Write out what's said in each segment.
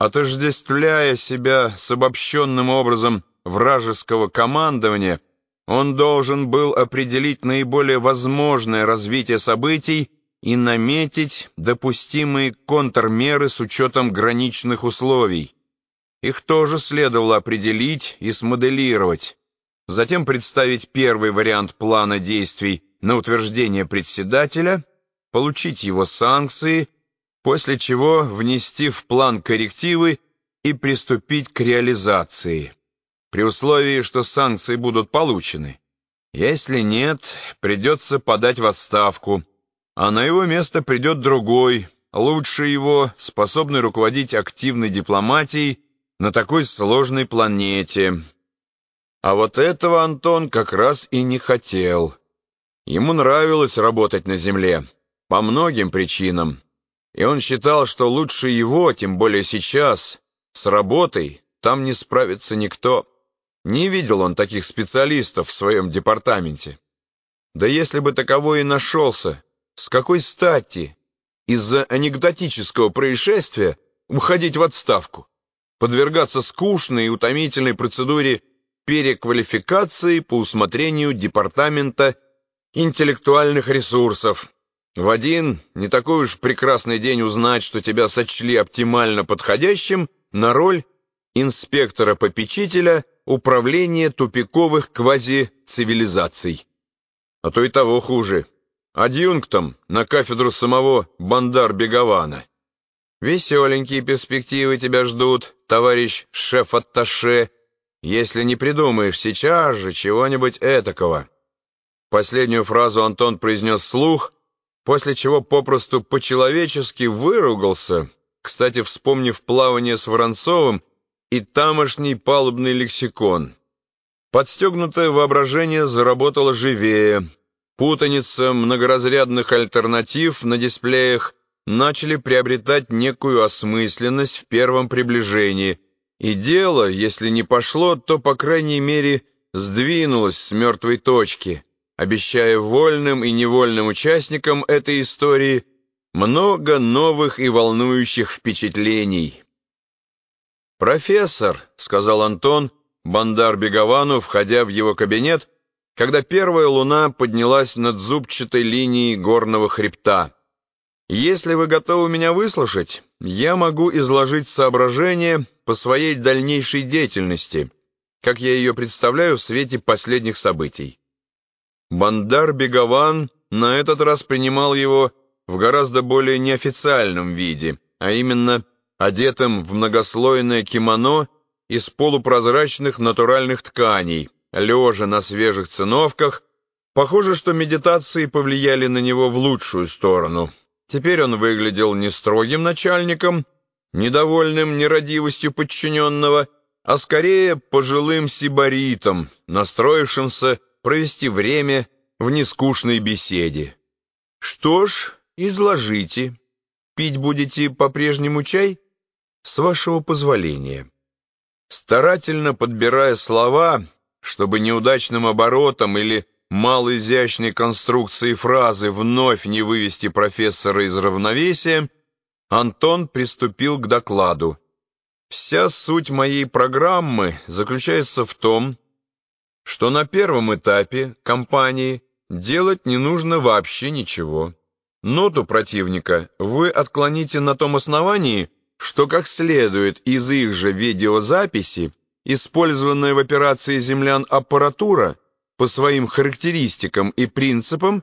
Отождествляя себя с обобщенным образом вражеского командования, он должен был определить наиболее возможное развитие событий и наметить допустимые контрмеры с учетом граничных условий. Их тоже следовало определить и смоделировать. Затем представить первый вариант плана действий на утверждение председателя, получить его санкции – после чего внести в план коррективы и приступить к реализации, при условии, что санкции будут получены. Если нет, придется подать в отставку, а на его место придет другой, лучше его, способный руководить активной дипломатией на такой сложной планете. А вот этого Антон как раз и не хотел. Ему нравилось работать на Земле, по многим причинам. И он считал, что лучше его, тем более сейчас, с работой, там не справится никто. Не видел он таких специалистов в своем департаменте. Да если бы таковой и нашелся, с какой стати из-за анекдотического происшествия уходить в отставку, подвергаться скучной и утомительной процедуре переквалификации по усмотрению департамента интеллектуальных ресурсов, в один не такой уж прекрасный день узнать, что тебя сочли оптимально подходящим на роль инспектора-попечителя управления тупиковых квазицивилизаций. А то и того хуже. Адъюнктом на кафедру самого Бандар-Бегована. Веселенькие перспективы тебя ждут, товарищ шеф-атташе, если не придумаешь сейчас же чего-нибудь этакого. Последнюю фразу Антон произнес вслух, после чего попросту по-человечески выругался, кстати, вспомнив плавание с Воронцовым и тамошний палубный лексикон. Подстегнутое воображение заработало живее. Путаница многоразрядных альтернатив на дисплеях начали приобретать некую осмысленность в первом приближении, и дело, если не пошло, то, по крайней мере, сдвинулось с мертвой точки — обещая вольным и невольным участникам этой истории много новых и волнующих впечатлений. «Профессор», — сказал Антон Бандар Беговану, входя в его кабинет, когда первая луна поднялась над зубчатой линией горного хребта. «Если вы готовы меня выслушать, я могу изложить соображения по своей дальнейшей деятельности, как я ее представляю в свете последних событий. Бандар Бегован на этот раз принимал его в гораздо более неофициальном виде, а именно одетым в многослойное кимоно из полупрозрачных натуральных тканей, лежа на свежих циновках. Похоже, что медитации повлияли на него в лучшую сторону. Теперь он выглядел не строгим начальником, недовольным нерадивостью подчиненного, а скорее пожилым сибаритом, настроившимся провести время в нескучной беседе. Что ж, изложите. Пить будете по-прежнему чай? С вашего позволения. Старательно подбирая слова, чтобы неудачным оборотом или малоизящной конструкцией фразы вновь не вывести профессора из равновесия, Антон приступил к докладу. Вся суть моей программы заключается в том, что на первом этапе кампании делать не нужно вообще ничего. Ноту противника вы отклоните на том основании, что как следует из их же видеозаписи, использованная в операции землян аппаратура по своим характеристикам и принципам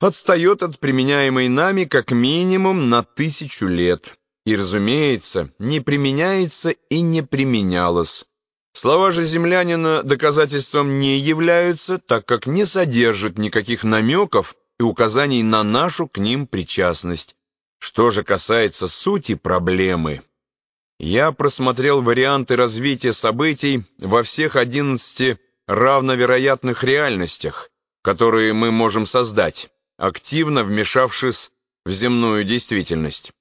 отстает от применяемой нами как минимум на тысячу лет. И, разумеется, не применяется и не применялось. Слова же землянина доказательством не являются, так как не содержат никаких намеков и указаний на нашу к ним причастность. Что же касается сути проблемы, я просмотрел варианты развития событий во всех 11 равновероятных реальностях, которые мы можем создать, активно вмешавшись в земную действительность.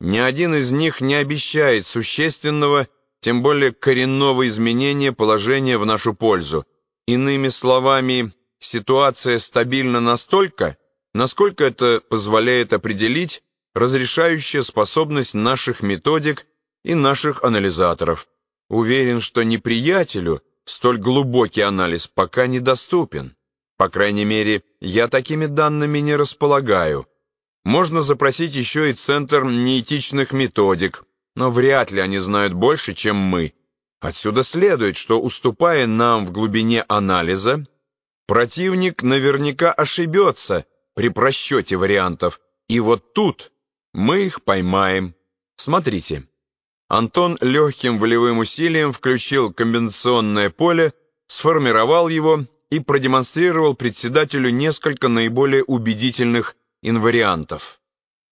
Ни один из них не обещает существенного тем более коренного изменения положения в нашу пользу. Иными словами, ситуация стабильна настолько, насколько это позволяет определить разрешающая способность наших методик и наших анализаторов. Уверен, что неприятелю столь глубокий анализ пока недоступен. По крайней мере, я такими данными не располагаю. Можно запросить еще и Центр неэтичных методик, но вряд ли они знают больше, чем мы. Отсюда следует, что, уступая нам в глубине анализа, противник наверняка ошибется при просчете вариантов, и вот тут мы их поймаем. Смотрите. Антон легким волевым усилием включил комбинационное поле, сформировал его и продемонстрировал председателю несколько наиболее убедительных инвариантов.